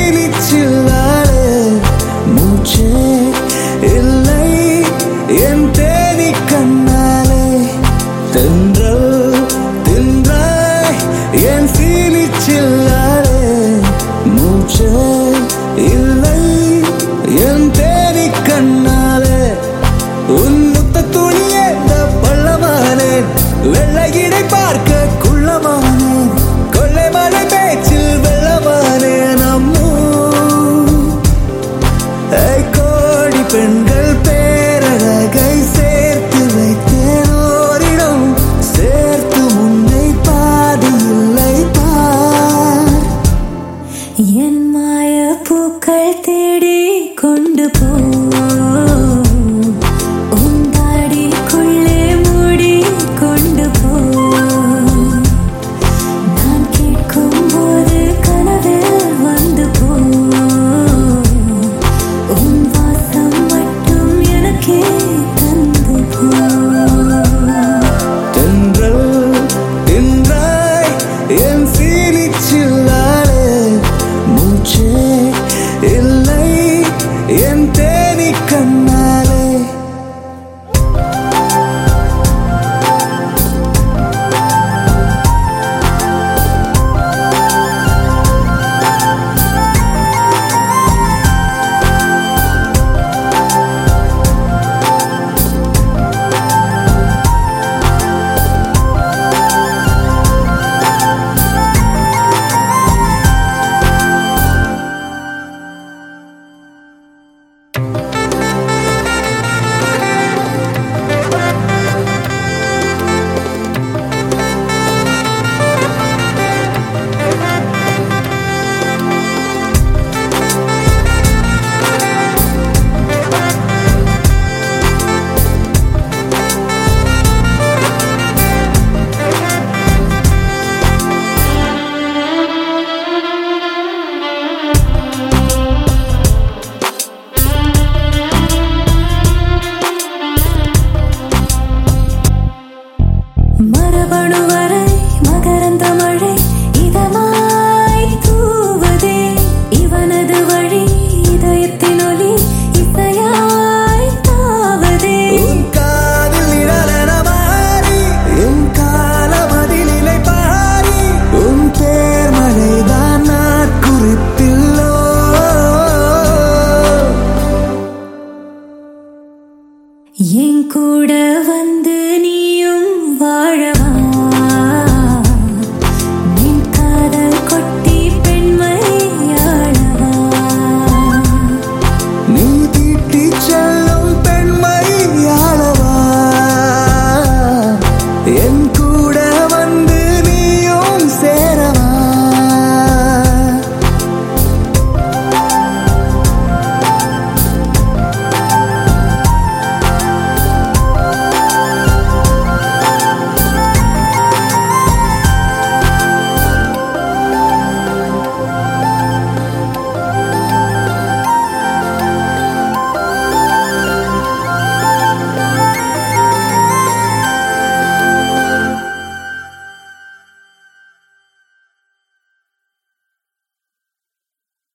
நீலிச்சில்லாத மூச்சே இல்லை. என் தென்றல் എൻ മായ പൂക്കൾ തേടി കൊണ്ടുപോ kanna